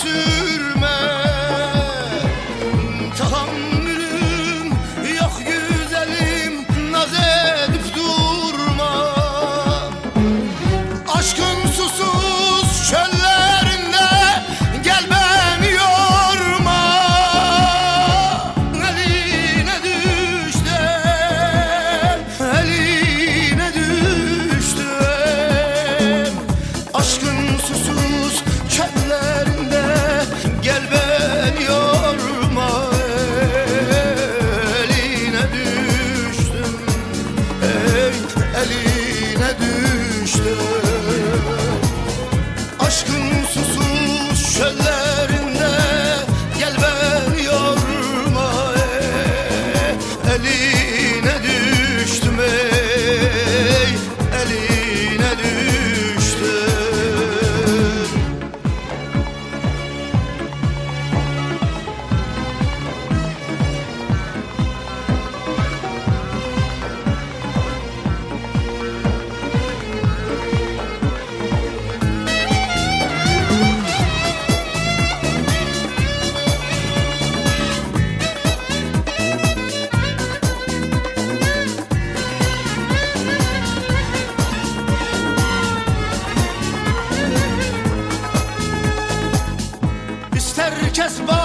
to düştüm just